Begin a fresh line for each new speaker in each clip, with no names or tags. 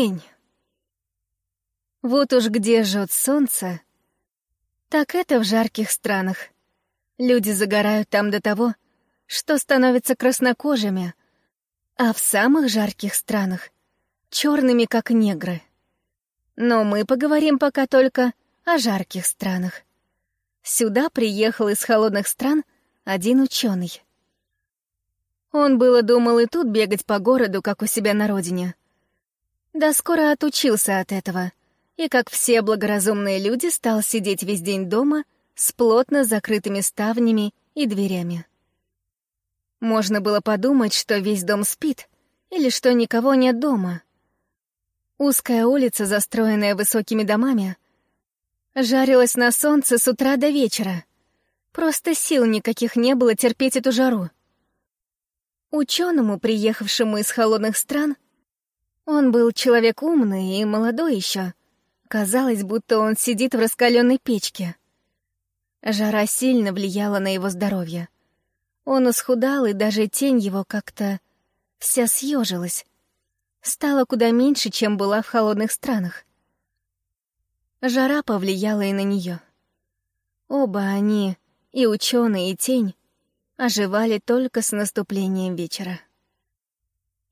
тень. Вот уж где жжет солнце, так это в жарких странах. Люди загорают там до того, что становятся краснокожими, а в самых жарких странах — черными, как негры. Но мы поговорим пока только о жарких странах. Сюда приехал из холодных стран один ученый. Он было думал и тут бегать по городу, как у себя на родине. Да скоро отучился от этого, и, как все благоразумные люди, стал сидеть весь день дома с плотно закрытыми ставнями и дверями. Можно было подумать, что весь дом спит, или что никого нет дома. Узкая улица, застроенная высокими домами, жарилась на солнце с утра до вечера. Просто сил никаких не было терпеть эту жару. Ученому, приехавшему из холодных стран, он был человек умный и молодой еще. Казалось, будто он сидит в раскаленной печке. Жара сильно влияла на его здоровье. Он исхудал, и даже тень его как-то вся съежилась. Стала куда меньше, чем была в холодных странах. Жара повлияла и на нее. Оба они, и ученый, и тень, оживали только с наступлением вечера.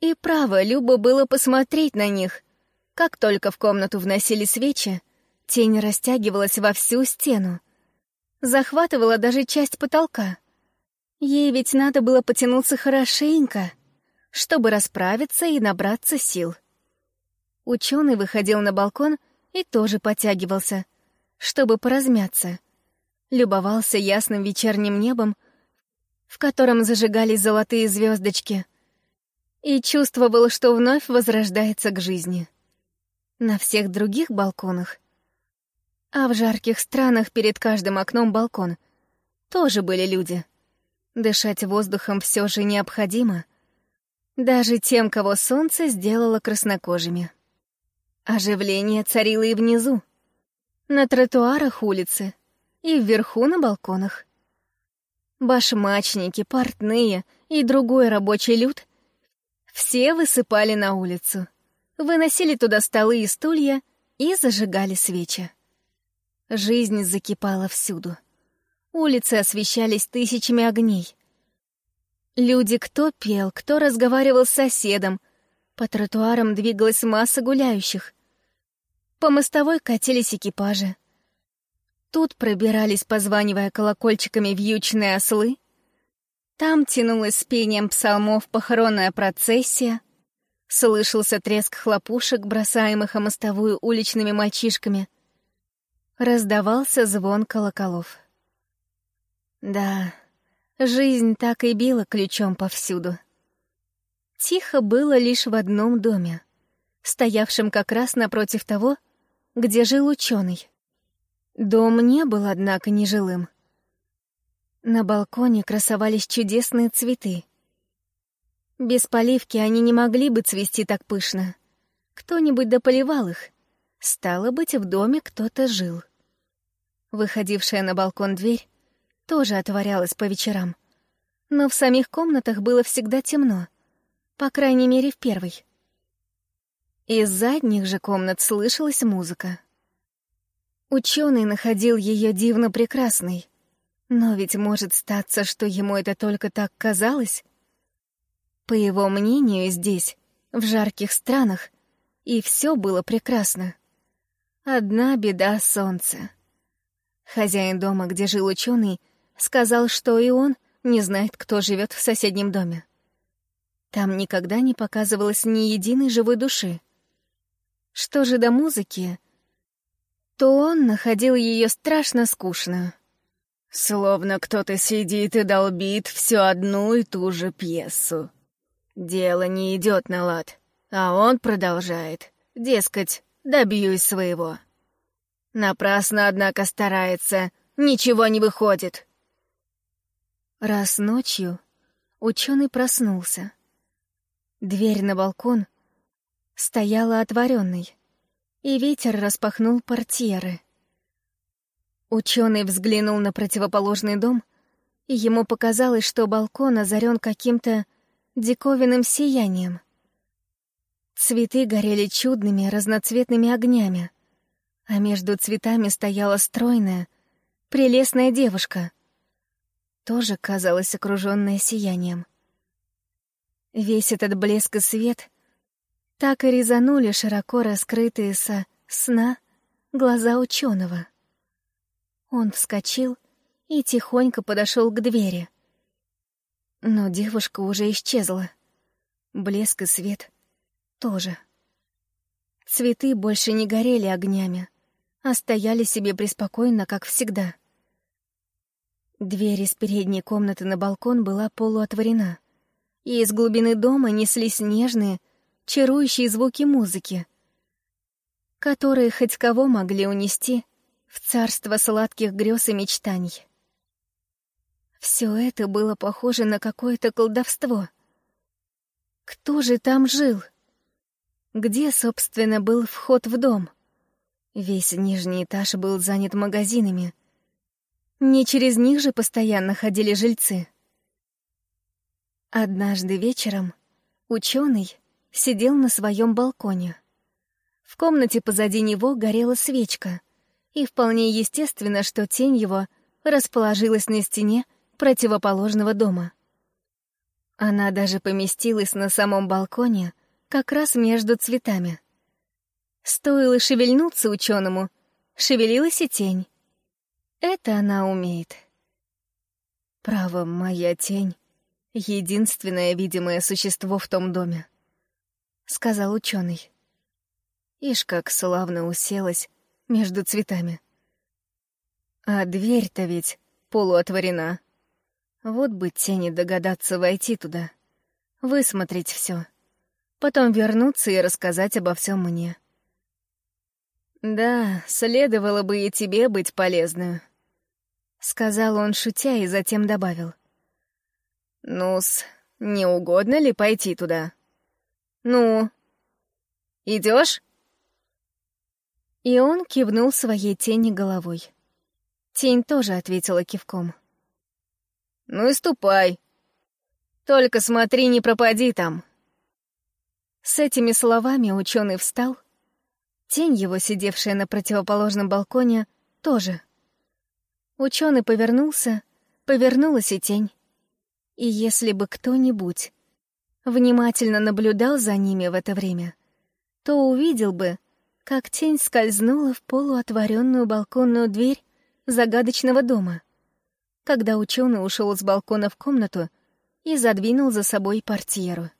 И право, любо было посмотреть на них. Как только в комнату вносили свечи, тень растягивалась во всю стену. Захватывала даже часть потолка — Ей ведь надо было потянуться хорошенько, чтобы расправиться и набраться сил. Ученый выходил на балкон и тоже подтягивался, чтобы поразмяться. Любовался ясным вечерним небом, в котором зажигались золотые звездочки, и чувствовал, что вновь возрождается к жизни. На всех других балконах, а в жарких странах перед каждым окном балкон, тоже были люди — Дышать воздухом все же необходимо. Даже тем, кого солнце сделало краснокожими. Оживление царило и внизу. На тротуарах улицы и вверху на балконах. Башмачники, портные и другой рабочий люд все высыпали на улицу, выносили туда столы и стулья и зажигали свечи. Жизнь закипала всюду. Улицы освещались тысячами огней. Люди кто пел, кто разговаривал с соседом. По тротуарам двигалась масса гуляющих. По мостовой катились экипажи. Тут пробирались, позванивая колокольчиками, вьючные ослы. Там тянулась с пением псалмов похоронная процессия. Слышался треск хлопушек, бросаемых о мостовую уличными мальчишками. Раздавался звон колоколов. Да, жизнь так и била ключом повсюду. Тихо было лишь в одном доме, стоявшем как раз напротив того, где жил ученый. Дом не был, однако, нежилым. На балконе красовались чудесные цветы. Без поливки они не могли бы цвести так пышно. Кто-нибудь дополивал их. Стало быть, в доме кто-то жил. Выходившая на балкон дверь тоже отворялась по вечерам. Но в самих комнатах было всегда темно, по крайней мере, в первой. Из задних же комнат слышалась музыка. Ученый находил ее дивно прекрасной, но ведь может статься, что ему это только так казалось. По его мнению, здесь, в жарких странах, и все было прекрасно. Одна беда — солнце. Хозяин дома, где жил ученый, Сказал, что и он не знает, кто живет в соседнем доме. Там никогда не показывалось ни единой живой души. Что же до музыки, то он находил ее страшно скучную. Словно кто-то сидит и долбит всю одну и ту же пьесу. Дело не идет на лад, а он продолжает. Дескать, добьюсь своего. Напрасно, однако, старается, ничего не выходит. Раз ночью ученый проснулся. Дверь на балкон стояла отворенной, и ветер распахнул портьеры. Ученый взглянул на противоположный дом, и ему показалось, что балкон озарен каким-то диковинным сиянием. Цветы горели чудными разноцветными огнями, а между цветами стояла стройная, прелестная девушка, тоже казалась окруженная сиянием. Весь этот блеск и свет так и резанули широко раскрытые со сна глаза ученого. Он вскочил и тихонько подошел к двери. Но девушка уже исчезла. Блеск и свет тоже. Цветы больше не горели огнями, а стояли себе преспокойно, как всегда. Дверь из передней комнаты на балкон была полуотворена, и из глубины дома неслись нежные, чарующие звуки музыки, которые хоть кого могли унести в царство сладких грез и мечтаний. Все это было похоже на какое-то колдовство. Кто же там жил? Где, собственно, был вход в дом? Весь нижний этаж был занят магазинами. Не через них же постоянно ходили жильцы. Однажды вечером ученый сидел на своем балконе. В комнате позади него горела свечка, и вполне естественно, что тень его расположилась на стене противоположного дома. Она даже поместилась на самом балконе, как раз между цветами. Стоило шевельнуться ученому, шевелилась и тень. Это она умеет. Право, моя тень — единственное видимое существо в том доме, — сказал ученый. Ишь, как славно уселась между цветами. А дверь-то ведь полуотворена. Вот бы тени догадаться войти туда, высмотреть все потом вернуться и рассказать обо всем мне. «Да, следовало бы и тебе быть полезной», — сказал он, шутя, и затем добавил. «Ну-с, не угодно ли пойти туда? Ну, идешь? И он кивнул своей тени головой. Тень тоже ответила кивком. «Ну и ступай. Только смотри, не пропади там». С этими словами ученый встал. Тень его, сидевшая на противоположном балконе, тоже. Ученый повернулся, повернулась и тень. И если бы кто-нибудь внимательно наблюдал за ними в это время, то увидел бы, как тень скользнула в полуотворенную балконную дверь загадочного дома, когда ученый ушел с балкона в комнату и задвинул за собой портьеру.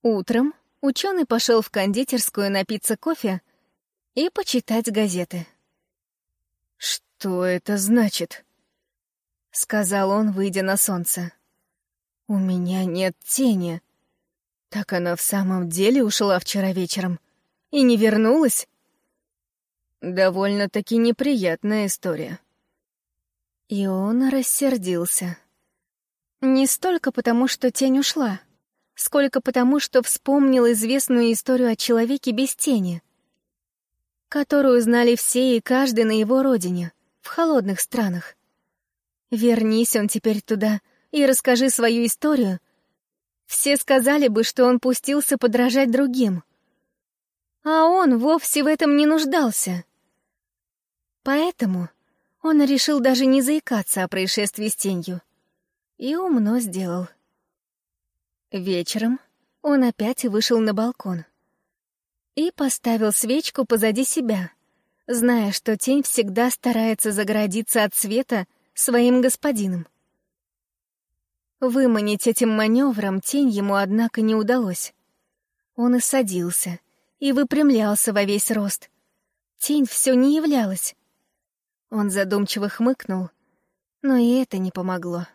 Утром ученый пошел в кондитерскую напиться кофе и почитать газеты. «Что это значит?» — сказал он, выйдя на солнце. «У меня нет тени. Так она в самом деле ушла вчера вечером и не вернулась?» Довольно-таки неприятная история. И он рассердился. Не столько потому, что тень ушла, сколько потому, что вспомнил известную историю о человеке без тени, которую знали все и каждый на его родине, в холодных странах. Вернись он теперь туда и расскажи свою историю, все сказали бы, что он пустился подражать другим. А он вовсе в этом не нуждался. Поэтому он решил даже не заикаться о происшествии с тенью. И умно сделал. Вечером он опять вышел на балкон и поставил свечку позади себя, зная, что тень всегда старается загородиться от света своим господином. Выманить этим маневром тень ему, однако, не удалось. Он и садился, и выпрямлялся во весь рост. Тень все не являлась. Он задумчиво хмыкнул, но и это не помогло.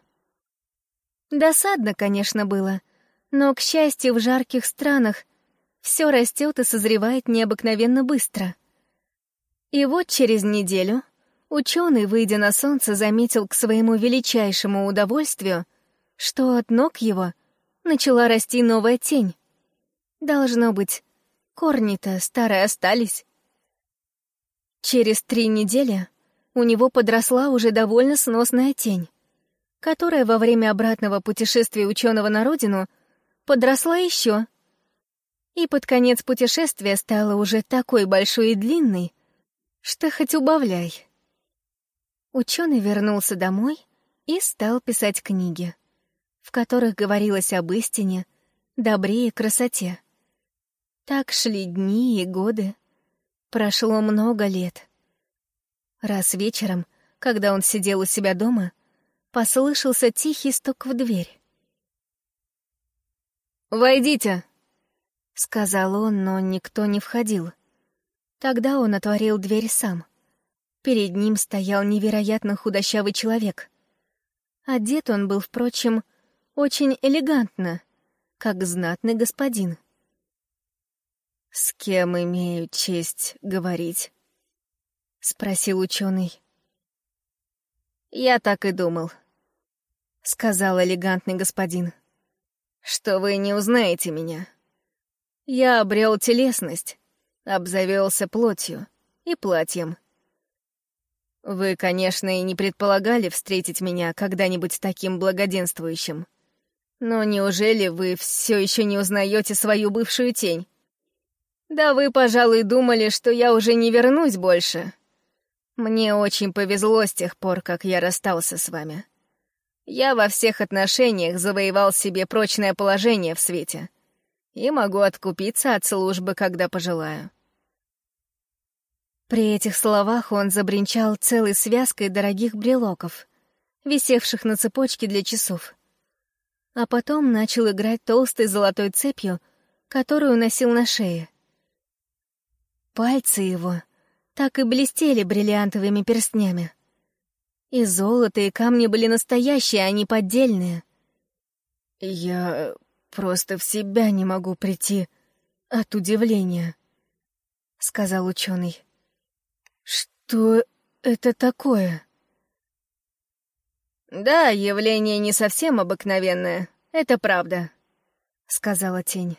Досадно, конечно, было — но, к счастью, в жарких странах все растет и созревает необыкновенно быстро. И вот через неделю ученый, выйдя на солнце, заметил к своему величайшему удовольствию, что от ног его начала расти новая тень. Должно быть, корни-то старые остались. Через три недели у него подросла уже довольно сносная тень, которая во время обратного путешествия ученого на родину — подросла еще. И под конец путешествия стало уже такой большой и длинной, что хоть убавляй. Ученый вернулся домой и стал писать книги, в которых говорилось об истине, добре и красоте. Так шли дни и годы. Прошло много лет. Раз вечером, когда он сидел у себя дома, послышался тихий стук в дверь. «Войдите!» — сказал он, но никто не входил. Тогда он отворил дверь сам. Перед ним стоял невероятно худощавый человек. Одет он был, впрочем, очень элегантно, как знатный господин. «С кем имею честь говорить?» — спросил ученый. «Я так и думал», — сказал элегантный господин, — «что вы не узнаете меня. Я обрел телесность, обзавелся плотью и платьем. Вы, конечно, и не предполагали встретить меня когда-нибудь таким благоденствующим. Но неужели вы все еще не узнаете свою бывшую тень? Да вы, пожалуй, думали, что я уже не вернусь больше. Мне очень повезло с тех пор, как я расстался с вами. Я во всех отношениях завоевал себе прочное положение в свете — и могу откупиться от службы, когда пожелаю». При этих словах он забринчал целой связкой дорогих брелоков, висевших на цепочке для часов. А потом начал играть толстой золотой цепью, которую носил на шее. Пальцы его так и блестели бриллиантовыми перстнями. И золото, и камни были настоящие, а не поддельные. «Я Просто в себя не могу прийти от удивления, — сказал ученый. Что это такое? Да, явление не совсем обыкновенное, это правда, — сказала тень.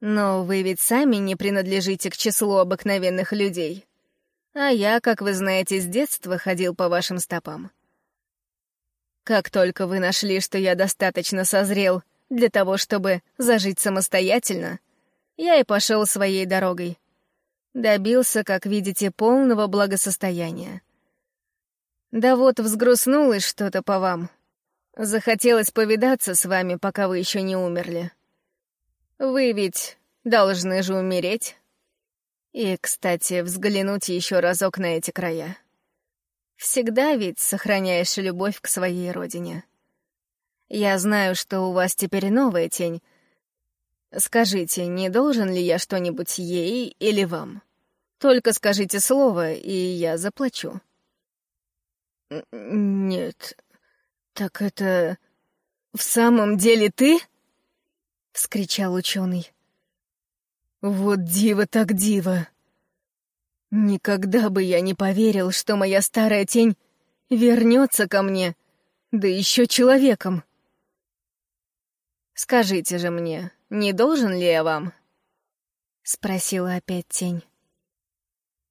Но вы ведь сами не принадлежите к числу обыкновенных людей. А я, как вы знаете, с детства ходил по вашим стопам. Как только вы нашли, что я достаточно созрел для того, чтобы зажить самостоятельно, я и пошел своей дорогой. Добился, как видите, полного благосостояния. Да вот взгрустнулось что-то по вам. Захотелось повидаться с вами, пока вы еще не умерли. Вы ведь должны же умереть. И, кстати, взглянуть еще разок на эти края. Всегда ведь сохраняешь любовь к своей родине. Я знаю, что у вас теперь новая тень. Скажите, не должен ли я что-нибудь ей или вам? Только скажите слово, и я заплачу. Нет. Так это... В самом деле ты? Вскричал ученый. Вот диво так диво. Никогда бы я не поверил, что моя старая тень вернется ко мне, да еще человеком. «Скажите же мне, не должен ли я вам?» — спросила опять тень.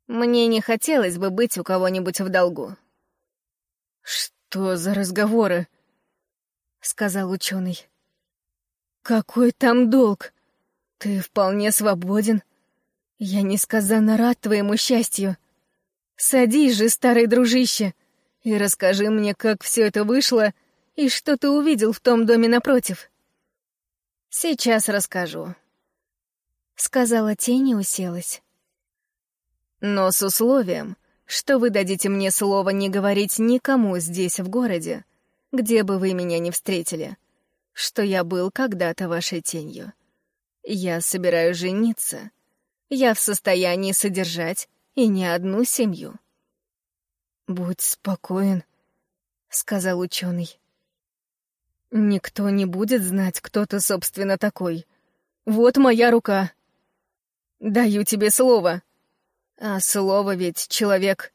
«Мне не хотелось бы быть у кого-нибудь в долгу». «Что за разговоры?» — сказал ученый. «Какой там долг? Ты вполне свободен. Я несказанно рад твоему счастью. Садись же, старый дружище, и расскажи мне, как все это вышло и что ты увидел в том доме напротив». «Сейчас расскажу», — сказала тень и уселась. «Но с условием, что вы дадите мне слово не говорить никому здесь, в городе, где бы вы меня не встретили, что я был когда-то вашей тенью. Я собираюсь жениться. Я в состоянии содержать и не одну семью». «Будь спокоен», — сказал ученый. Никто не будет знать, кто ты, собственно, такой. Вот моя рука. Даю тебе слово. А слово ведь человек.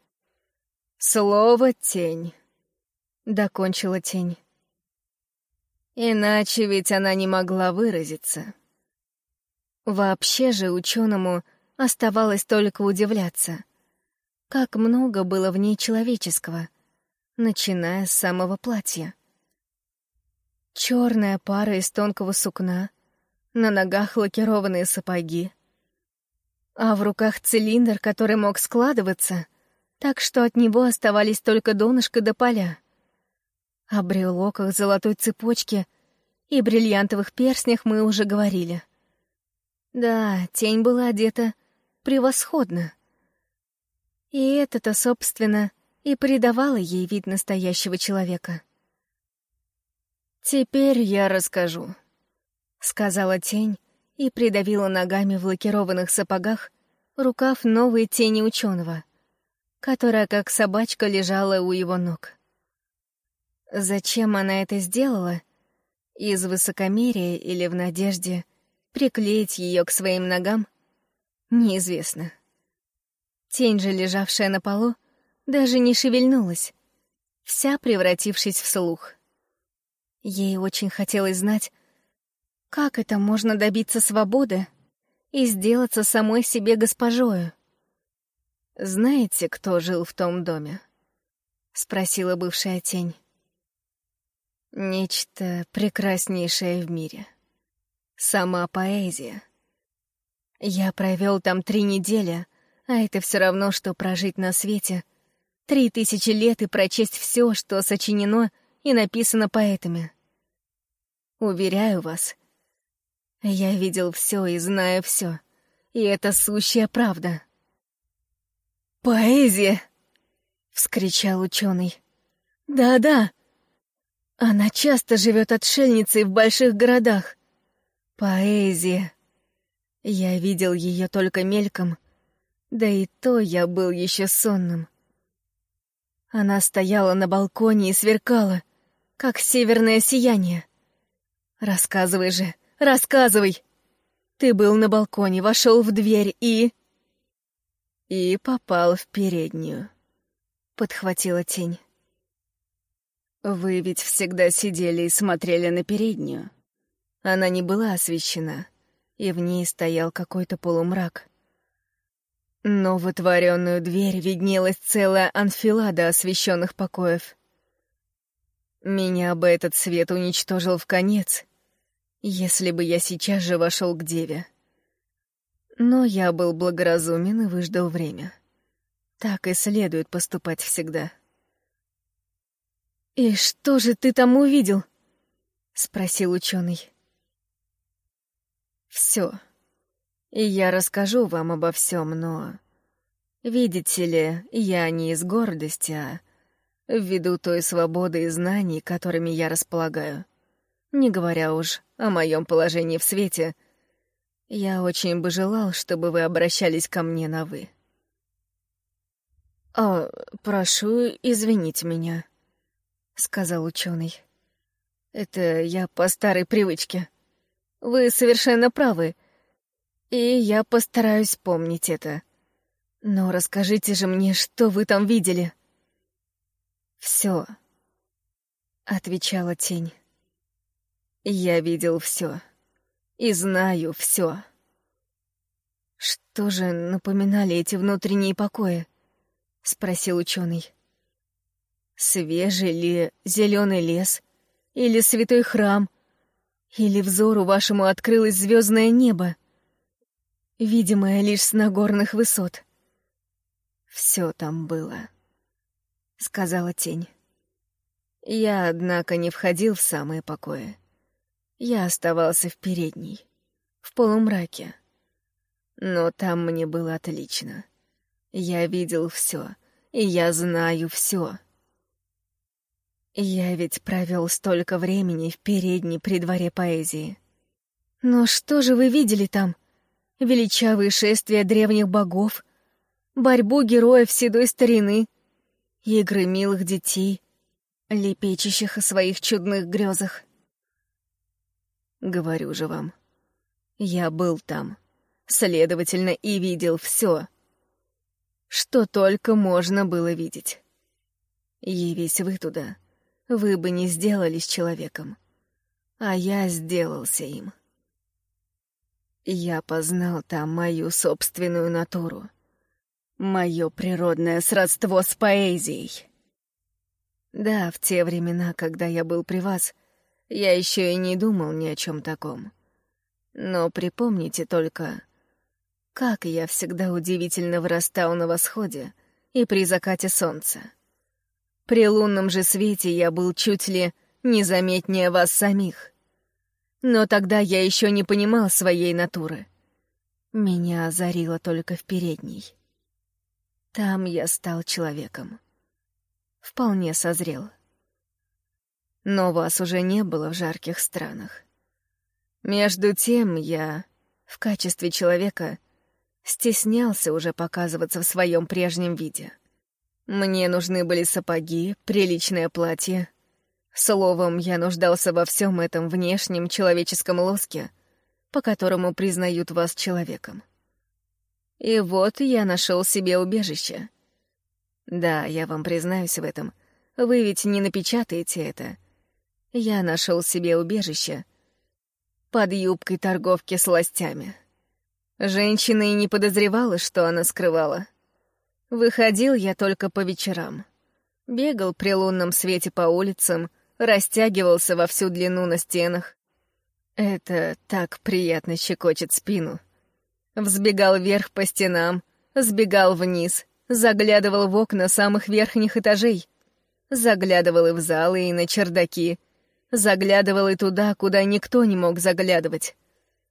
Слово — тень. Докончила тень. Иначе ведь она не могла выразиться. Вообще же ученому оставалось только удивляться. Как много было в ней человеческого, начиная с самого платья. Черная пара из тонкого сукна, на ногах лакированные сапоги, а в руках цилиндр, который мог складываться, так что от него оставались только донышко до поля. О брелоках, золотой цепочке и бриллиантовых перстнях мы уже говорили. Да, тень была одета превосходно. И это-то, собственно, и придавало ей вид настоящего человека. «Теперь я расскажу», — сказала тень и придавила ногами в лакированных сапогах рукав новой тени ученого, которая как собачка лежала у его ног. Зачем она это сделала? Из высокомерия или в надежде приклеить ее к своим ногам? Неизвестно. Тень же, лежавшая на полу, даже не шевельнулась, вся превратившись в слух. Ей очень хотелось знать, как это можно добиться свободы и сделаться самой себе госпожою. «Знаете, кто жил в том доме?» — спросила бывшая тень. «Нечто прекраснейшее в мире. Сама поэзия. Я провел там три недели, а это все равно, что прожить на свете — Три тысячи лет и прочесть все, что сочинено и написано поэтами. Уверяю вас, я видел все и знаю все, и это сущая правда. «Поэзия!» — вскричал ученый. «Да-да, она часто живет отшельницей в больших городах. Поэзия. Я видел ее только мельком, да и то я был еще сонным. Она стояла на балконе и сверкала, как северное сияние. «Рассказывай же, рассказывай!» Ты был на балконе, вошел в дверь и... И попал в переднюю. Подхватила тень. Вы ведь всегда сидели и смотрели на переднюю. Она не была освещена, и в ней стоял какой-то полумрак. Но в отворенную дверь виднелась целая анфилада освещенных покоев. Меня бы этот свет уничтожил в конец, если бы я сейчас же вошел к деве. Но я был благоразумен и выждал время. Так и следует поступать всегда. «И что же ты там увидел?» — спросил ученый. «Все», и я расскажу вам обо всем, но... Видите ли, я не из гордости, а ввиду той свободы и знаний, которыми я располагаю. Не говоря уж о моем положении в свете, я очень бы желал, чтобы вы обращались ко мне на «вы». «О, прошу извинить меня», — сказал ученый. «Это я по старой привычке. Вы совершенно правы, — и я постараюсь помнить это. Но расскажите же мне, что вы там видели. Все, отвечала тень. Я видел все и знаю все. Что же напоминали эти внутренние покои? спросил ученый. Свежий ли зеленый лес или святой храм, или взору вашему открылось звездное небо? видимая лишь с нагорных высот. «Все там было», — сказала тень. Я, однако, не входил в самые покои. Я оставался в передней, в полумраке. Но там мне было отлично. Я видел все, и я знаю все. Я ведь провел столько времени в передней при дворе поэзии. Но что же вы видели там? — величавые шествия древних богов, борьбу героев седой старины, игры милых детей, лепечущих о своих чудных грезах. Говорю же вам, я был там, следовательно, и видел все, что только можно было видеть. Явись вы туда, вы бы не сделались человеком, а я сделался им. Я познал там мою собственную натуру. Мое природное сродство с поэзией. Да, в те времена, когда я был при вас, я еще и не думал ни о чем таком. Но припомните только, как я всегда удивительно вырастал на восходе и при закате солнца. При лунном же свете я был чуть ли незаметнее вас самих. Но тогда я еще не понимал своей натуры. Меня озарило только в передней. Там я стал человеком. Вполне созрел. Но вас уже не было в жарких странах. Между тем я, в качестве человека, стеснялся уже показываться в своем прежнем виде. Мне нужны были сапоги, приличное платье. Словом, я нуждался во всем этом внешнем человеческом лоске, по которому признают вас человеком. И вот я нашел себе убежище. Да, я вам признаюсь в этом. Вы ведь не напечатаете это. Я нашел себе убежище под юбкой торговки с ластями. Женщина и не подозревала, что она скрывала — Выходил я только по вечерам. Бегал при лунном свете по улицам, растягивался во всю длину на стенах. Это так приятно щекочет спину. Взбегал вверх по стенам, сбегал вниз, заглядывал в окна самых верхних этажей. Заглядывал и в залы, и на чердаки. Заглядывал и туда, куда никто не мог заглядывать.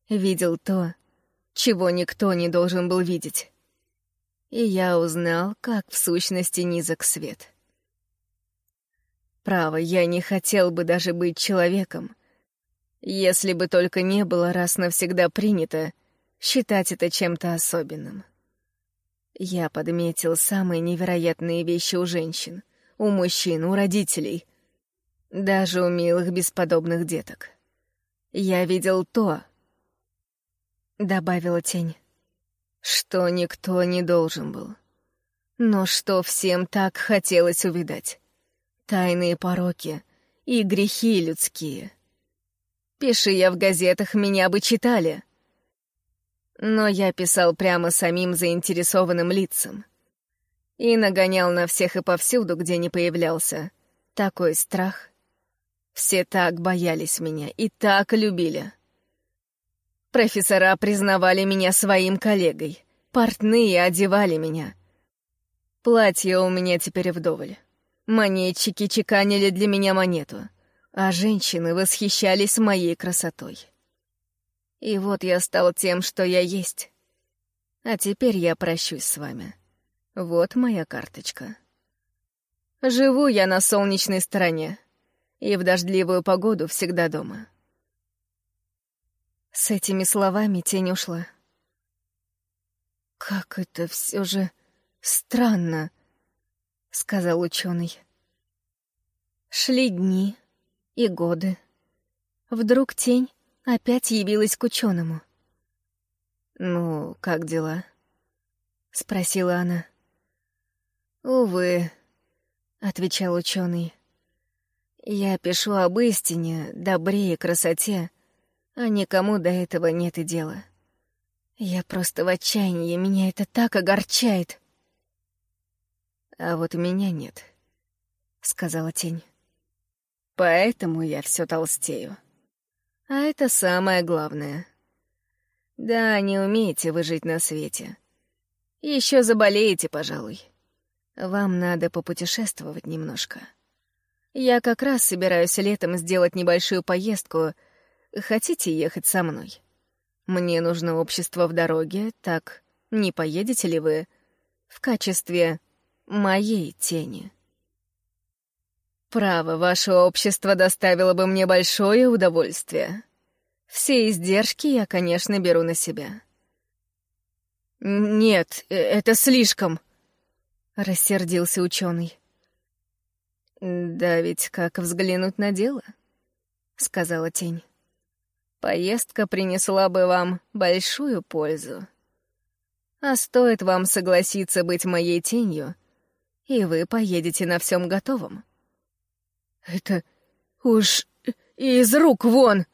Видел то, чего никто не должен был видеть и я узнал, как в сущности низок свет. Право, я не хотел бы даже быть человеком, если бы только не было раз навсегда принято считать это чем-то особенным. Я подметил самые невероятные вещи у женщин, у мужчин, у родителей, даже у милых бесподобных деток. Я видел то, — добавила тень, что никто не должен был. Но что всем так хотелось увидать. Тайные пороки и грехи людские. Пиши я в газетах, меня бы читали. Но я писал прямо самим заинтересованным лицам. И нагонял на всех и повсюду, где не появлялся. Такой страх. Все так боялись меня и так любили. Профессора признавали меня своим коллегой. Портные одевали меня. Платье у меня теперь вдоволь. Монетчики чеканили для меня монету, а женщины восхищались моей красотой. И вот я стал тем, что я есть. А теперь я прощусь с вами. Вот моя карточка. Живу я на солнечной стороне, и в дождливую погоду всегда дома. С этими словами тень ушла. «Как это все же странно», — сказал ученый. Шли дни и годы. Вдруг тень опять явилась к ученому. «Ну, как дела?» — спросила она. «Увы», — отвечал ученый. «Я пишу об истине, добре и красоте, а никому до этого нет и дела. Я просто в отчаянии, меня это так огорчает. А вот меня нет, — сказала тень. Поэтому я все толстею. А это самое главное. Да, не умеете вы жить на свете. Еще заболеете, пожалуй. Вам надо попутешествовать немножко. Я как раз собираюсь летом сделать небольшую поездку — Хотите ехать со мной? Мне нужно общество в дороге, так не поедете ли вы в качестве моей тени? Право, ваше общество доставило бы мне большое удовольствие. Все издержки я, конечно, беру на себя. Нет, э, это слишком, рассердился ученый. Да ведь как взглянуть на дело, сказала тень. Поездка принесла бы вам большую пользу. А стоит вам согласиться быть моей тенью, и вы поедете на всем готовом. «Это уж из рук вон!»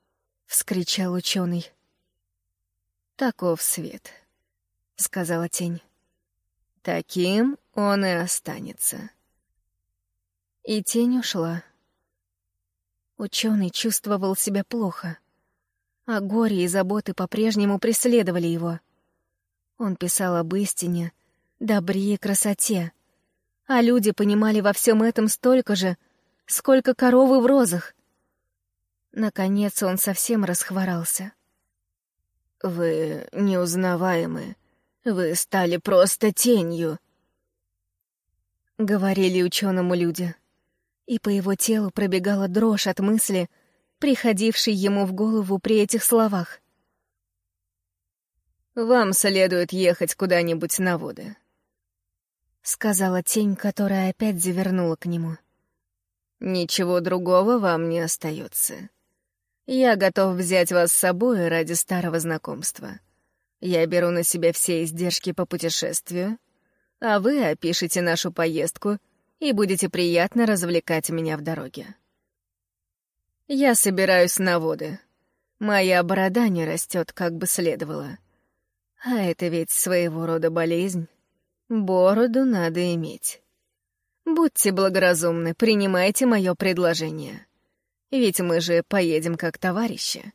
— вскричал ученый. «Таков свет», — сказала тень. «Таким он и останется». И тень ушла. Ученый чувствовал себя плохо. А горе и заботы по-прежнему преследовали его. Он писал об истине, добре и красоте, а люди понимали во всем этом столько же, сколько коровы в розах. Наконец он совсем расхворался.
«Вы неузнаваемы. Вы стали просто тенью», —
говорили ученому люди. И по его телу пробегала дрожь от мысли, приходившей ему в голову при этих словах.
«Вам следует ехать куда-нибудь на воды», —
сказала тень, которая опять завернула к нему.
«Ничего другого вам не остается. Я готов взять вас с собой ради старого знакомства. Я беру на себя все издержки по путешествию, а вы опишите нашу поездку и будете приятно развлекать меня в дороге. Я собираюсь на воды. Моя борода не растет, как бы следовало. А это ведь своего рода болезнь. Бороду надо иметь. Будьте благоразумны, принимайте мое предложение. Ведь мы же поедем как товарищи.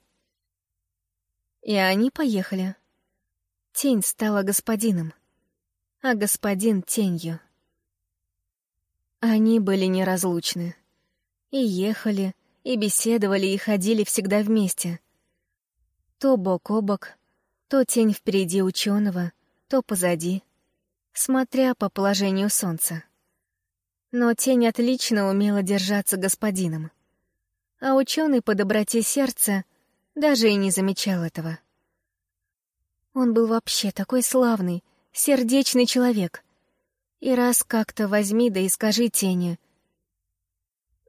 И они поехали. Тень стала господином, а господин — тенью. Они были неразлучны. И ехали, и беседовали, и ходили всегда вместе. То бок о бок, то тень впереди ученого, то позади смотря по положению солнца. Но тень отлично умела держаться господином. А ученый по доброте сердца даже и не замечал этого. Он был вообще такой славный, сердечный человек. И раз как-то возьми да и скажи тени.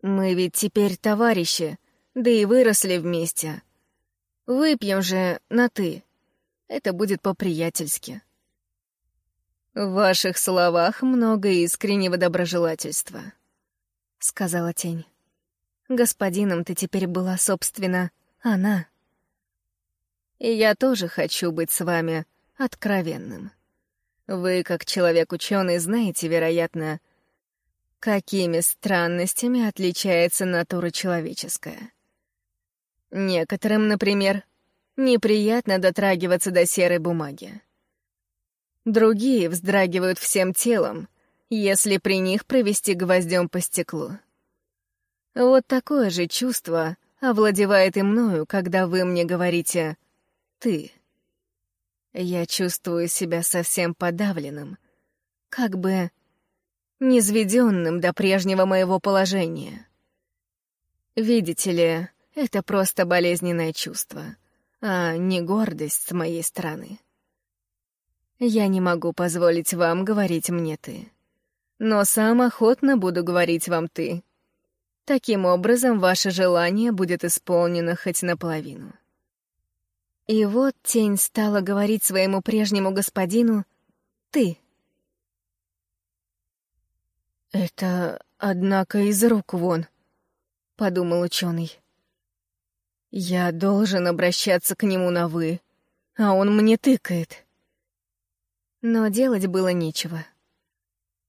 «Мы ведь теперь товарищи, да и выросли вместе. Выпьем же на «ты». Это будет по-приятельски».
«В ваших словах много искреннего доброжелательства», —
сказала тень. Господином ты теперь была, собственно, она.
И я тоже хочу быть с вами откровенным. Вы, как человек-ученый, знаете, вероятно, какими странностями отличается натура человеческая. Некоторым, например, неприятно дотрагиваться до серой бумаги. Другие вздрагивают всем телом, если при них провести гвоздем по стеклу. Вот такое же чувство овладевает и мною, когда вы мне говорите «ты». Я чувствую себя совсем подавленным, как бы низведенным до прежнего моего положения. Видите ли, это просто болезненное чувство, а не гордость с моей стороны. Я не могу позволить вам говорить мне «ты». Но сам охотно буду говорить вам «ты». Таким образом, ваше желание будет исполнено хоть наполовину.
И вот тень стала говорить своему прежнему господину «ты».
«Это, однако, из рук вон», — подумал ученый. «Я должен обращаться к нему на «вы», а он мне тыкает».
Но делать было нечего.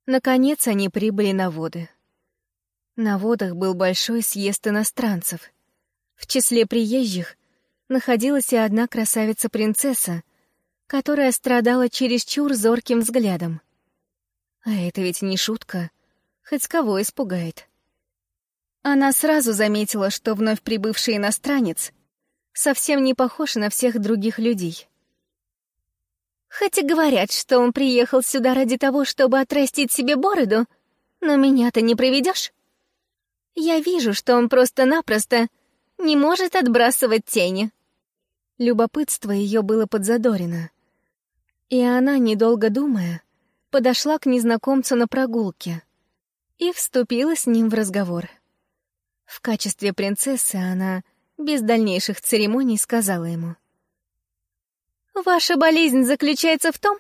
Наконец они прибыли на воды. На водах был большой съезд иностранцев. В числе приезжих находилась и одна красавица-принцесса, которая страдала чересчур зорким взглядом. А это ведь не шутка, хоть кого испугает. Она сразу заметила, что вновь прибывший иностранец совсем не похож на всех других людей. Хоть и говорят, что он приехал сюда ради того, чтобы отрастить себе бороду, но меня-то не проведешь. Я вижу, что он просто-напросто не может отбрасывать тени. Любопытство ее было подзадорено. И она, недолго думая, подошла к незнакомцу на прогулке и вступила с ним в разговор. В качестве принцессы она, без дальнейших церемоний, сказала ему — Ваша болезнь заключается в том,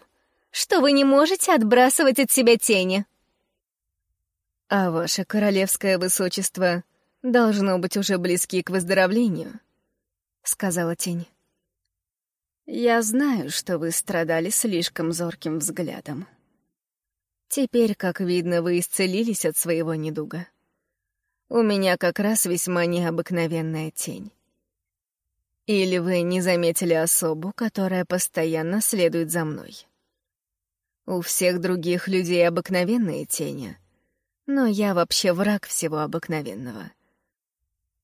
что вы не можете отбрасывать от себя тени.
А ваше королевское высочество должно быть уже близки к выздоровлению, — сказала тень. Я знаю, что вы страдали слишком зорким взглядом. Теперь, как видно, вы исцелились от своего недуга. У меня как раз весьма необыкновенная тень. Или вы не заметили особу, которая постоянно следует за мной? У всех других людей обыкновенные тени, но я вообще враг всего обыкновенного.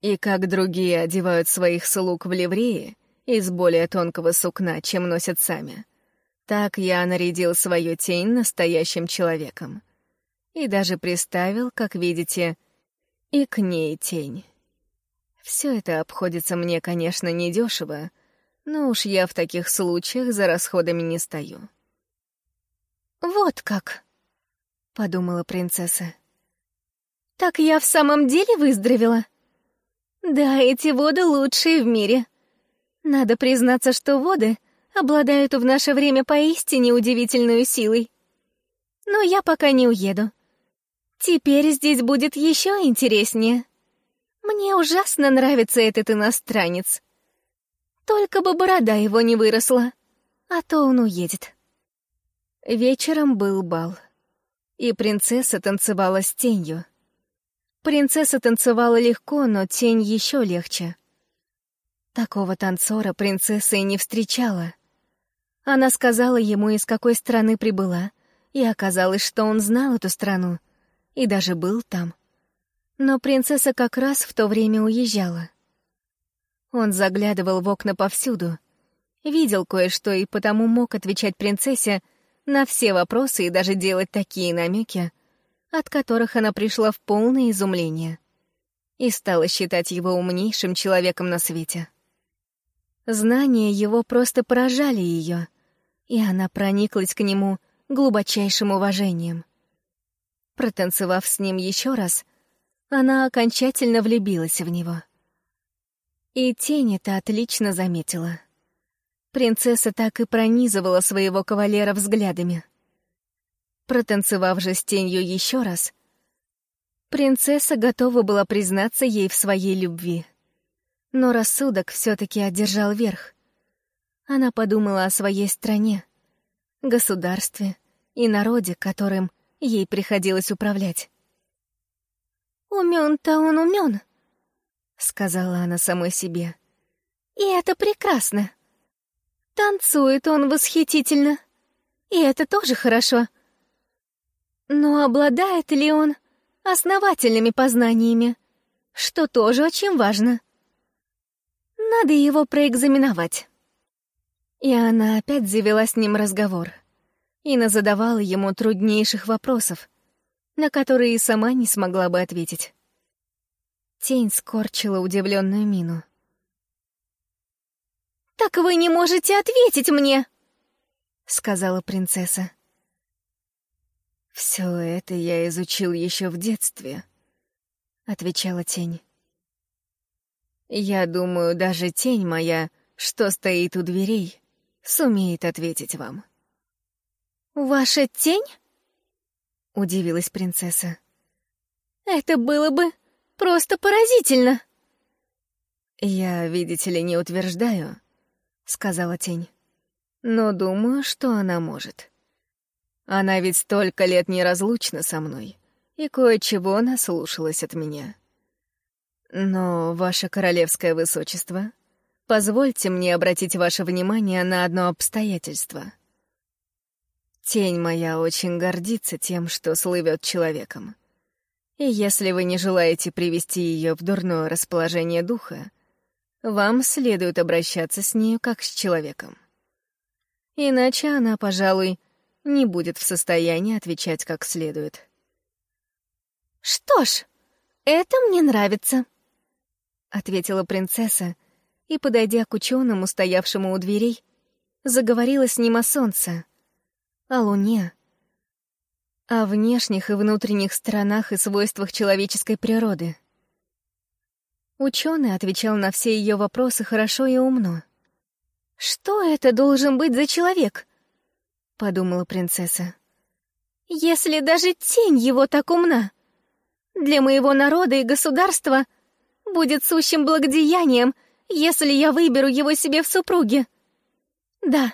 И как другие одевают своих слуг в ливреи из более тонкого сукна, чем носят сами, так я нарядил свою тень настоящим человеком. И даже приставил, как видите, и к ней тень. Все это обходится мне, конечно, недешево, но уж я в таких случаях за расходами не стою.
«Вот как», — подумала принцесса. «Так я в самом деле выздоровела? Да, эти воды лучшие в мире. Надо признаться, что воды обладают в наше время поистине удивительной силой. Но я пока не уеду. Теперь здесь будет еще интереснее. Мне ужасно нравится этот иностранец. Только бы борода его не выросла, а то он уедет».
Вечером был бал, и принцесса танцевала с тенью. Принцесса танцевала легко, но тень еще легче. Такого танцора принцесса и не встречала. Она сказала ему, из какой страны прибыла, и оказалось, что он знал эту страну и даже был там. Но принцесса как раз в то время уезжала. Он заглядывал в окна повсюду, видел кое-что и потому мог отвечать принцессе, на все вопросы и даже делать такие намеки, от которых она пришла в полное изумление и стала считать его умнейшим человеком на свете. Знания его просто поражали ее, и она прониклась к нему глубочайшим уважением. Протанцевав с ним еще раз, она окончательно влюбилась в него. И тень это отлично заметила. Принцесса так и пронизывала своего кавалера взглядами. Протанцевав же с тенью еще раз, принцесса готова была признаться ей в своей любви. Но рассудок все-таки одержал верх. Она подумала о своей стране, государстве и народе, которым ей приходилось управлять.
«Умен-то он умен», —
сказала она самой себе.
«И это прекрасно. Танцует он восхитительно. И это тоже хорошо. Но обладает ли он основательными познаниями, что тоже очень важно. Надо его проэкзаменовать.
И она опять завела с ним разговор. и назадавала ему труднейших вопросов, на которые и сама не смогла бы ответить. Тень скорчила удивленную мину.
«Так вы не можете ответить мне!» — сказала принцесса.
«Все это я изучил еще в детстве», — отвечала тень. «Я думаю, даже тень моя, что стоит у дверей, сумеет ответить вам».
«Ваша тень?»
— удивилась принцесса.
«Это было бы просто поразительно!»
«Я, видите ли, не утверждаю, — сказала тень. «Но думаю, что она может. Она ведь столько лет неразлучна со мной и кое-чего наслушалась от меня. Но, ваше королевское высочество, позвольте мне обратить ваше внимание на одно обстоятельство. Тень моя очень гордится тем, что слывет человеком. И если вы не желаете привести ее в дурное расположение духа, вам следует обращаться с нею как с человеком. Иначе она, пожалуй, не будет в состоянии отвечать как следует.
«Что ж, это мне нравится», —
ответила принцесса и, подойдя к ученому, стоявшему у дверей, заговорила с ним о солнце, о луне, о внешних и внутренних сторонах и свойствах человеческой природы. Ученый отвечал на все ее вопросы хорошо и умно.
«Что это должен быть за человек?»
— подумала принцесса.
«Если даже тень его так умна, для моего народа и государства будет сущим благодеянием, если я выберу его себе в супруге. Да,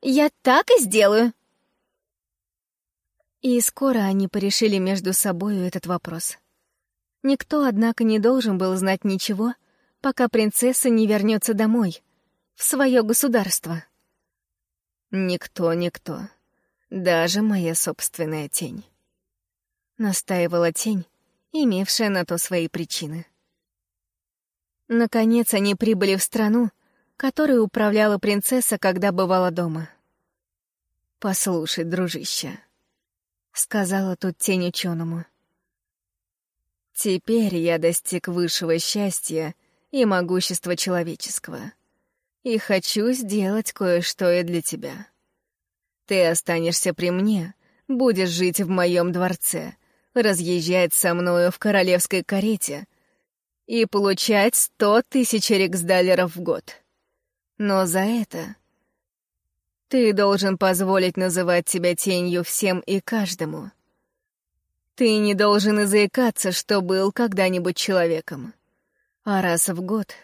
я так и сделаю».
И скоро они порешили между собою этот вопрос. Никто, однако, не должен был знать ничего, пока принцесса не вернется домой,
в свое государство.
Никто, никто. Даже моя собственная тень. Настаивала тень, имевшая на то свои причины.
Наконец они прибыли в страну, которой управляла принцесса, когда бывала дома.
«Послушай, дружище», — сказала тут тень ученому. «Теперь я достиг высшего счастья и могущества человеческого, и хочу сделать кое-что и для тебя. Ты останешься при мне, будешь жить в моем дворце, разъезжать со мною в королевской карете — и получать сто тысяч риксдалеров в год. Но за это ты должен позволить называть тебя тенью всем и каждому. Ты не должен и заикаться, что был когда-нибудь человеком. А раз в год,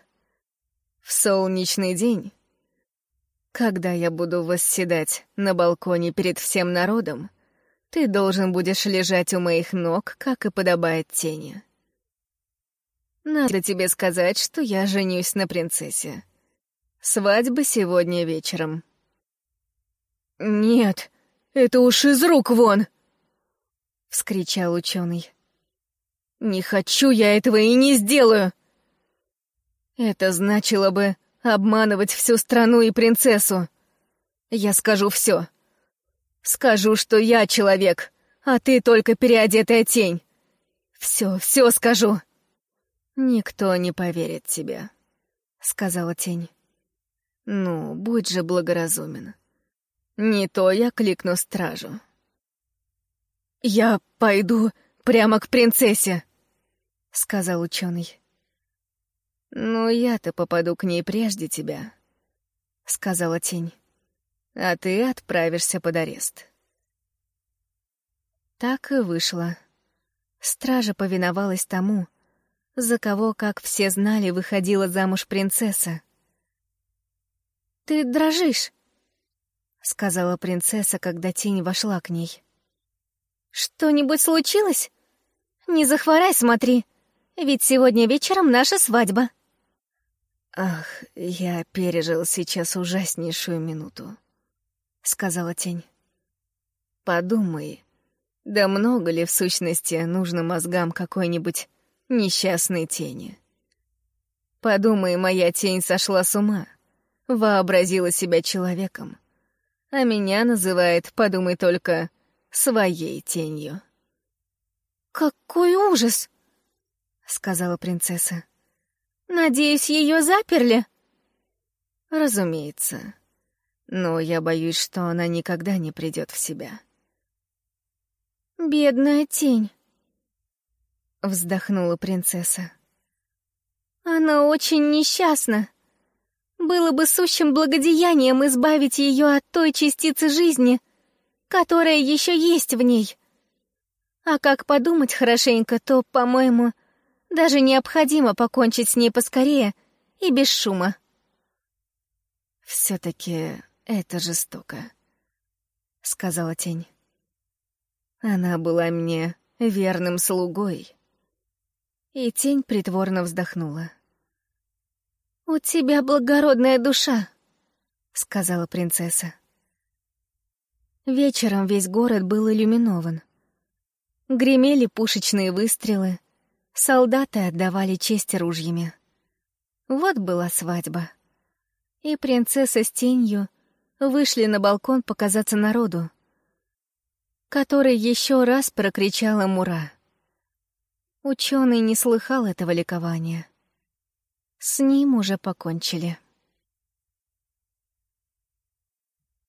в солнечный день, когда я буду восседать на балконе перед всем народом, ты должен будешь лежать у моих ног, как и подобает тени. Надо тебе сказать, что я женюсь на принцессе. Свадьба сегодня вечером.
«Нет, это уж из рук вон!» — вскричал ученый. «Не хочу я этого и не сделаю!» Это значило бы обманывать всю страну и принцессу. Я скажу все. Скажу, что я человек, а ты только переодетая тень. Все, все скажу.
«Никто не поверит тебе», — сказала тень. «Ну, будь же благоразумен. Не то я кликну стражу».
«Я пойду прямо к принцессе», — сказал ученый.
«Ну, я-то попаду к ней прежде тебя», — сказала тень. «А ты отправишься под арест».
Так и вышло. Стража повиновалась тому, за кого, как все знали, выходила замуж принцесса. «Ты дрожишь», — сказала принцесса, когда тень вошла к ней. «Что-нибудь случилось? Не захворай, смотри, ведь сегодня вечером наша свадьба».
«Ах, я пережил сейчас ужаснейшую минуту», — сказала тень. «Подумай, да много ли в сущности нужно мозгам какой-нибудь несчастной тени. Подумай, моя тень сошла с ума, вообразила себя человеком, а меня называет, подумай только, своей тенью.
«Какой ужас!» — сказала принцесса. «Надеюсь, ее заперли?»
«Разумеется. Но я боюсь, что она никогда не придет в себя».
«Бедная тень», —
вздохнула принцесса.
«Она очень несчастна. Было бы сущим благодеянием избавить ее от той частицы жизни, которая еще есть в ней. А как подумать хорошенько, то, по-моему, даже необходимо покончить с ней поскорее и без шума».
«Все-таки это жестоко», — сказала тень. Она была мне верным слугой. И тень притворно вздохнула.
«У тебя благородная душа», — сказала принцесса. Вечером весь город был иллюминован. Гремели пушечные выстрелы, солдаты отдавали честь ружьями. Вот была свадьба. И принцесса с тенью вышли на балкон показаться народу, который еще раз прокричала «Мура!». Ученый не слыхал этого ликования. С ним уже покончили.